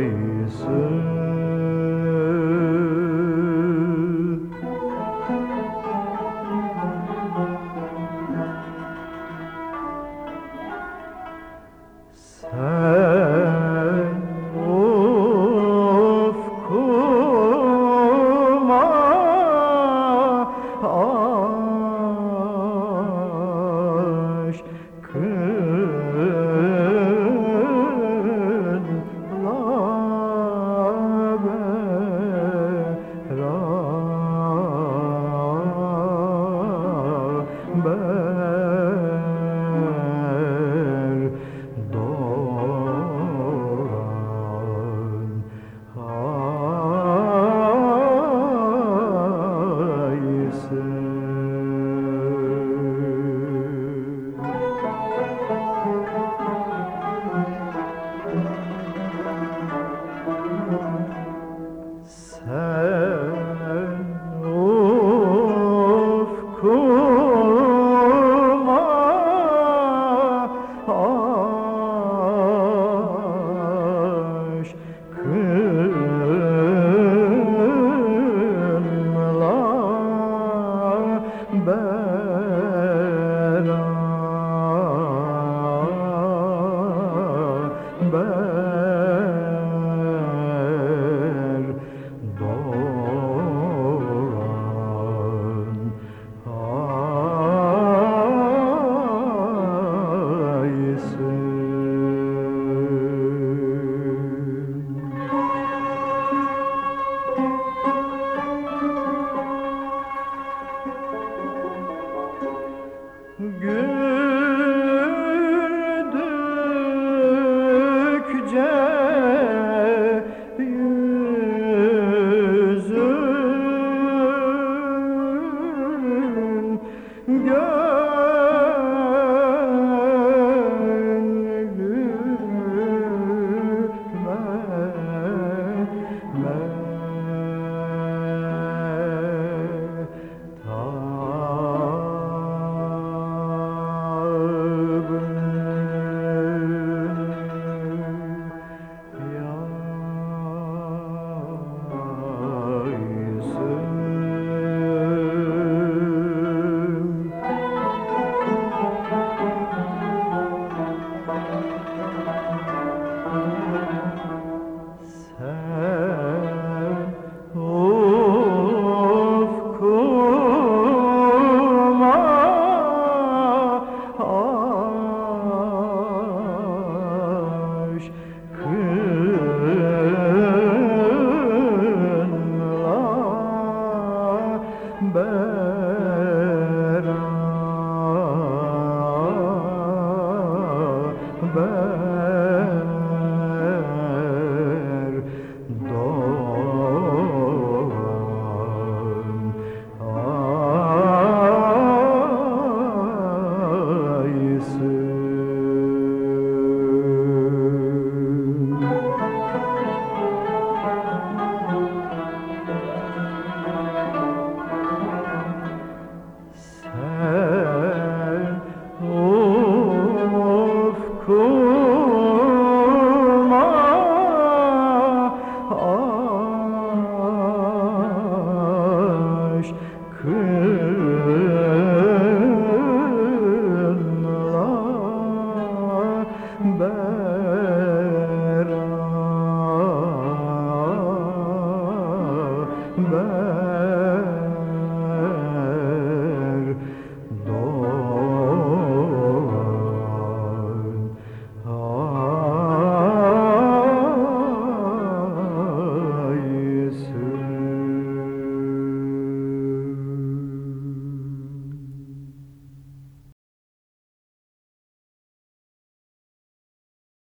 一以是 her. Yeah. Beraber ben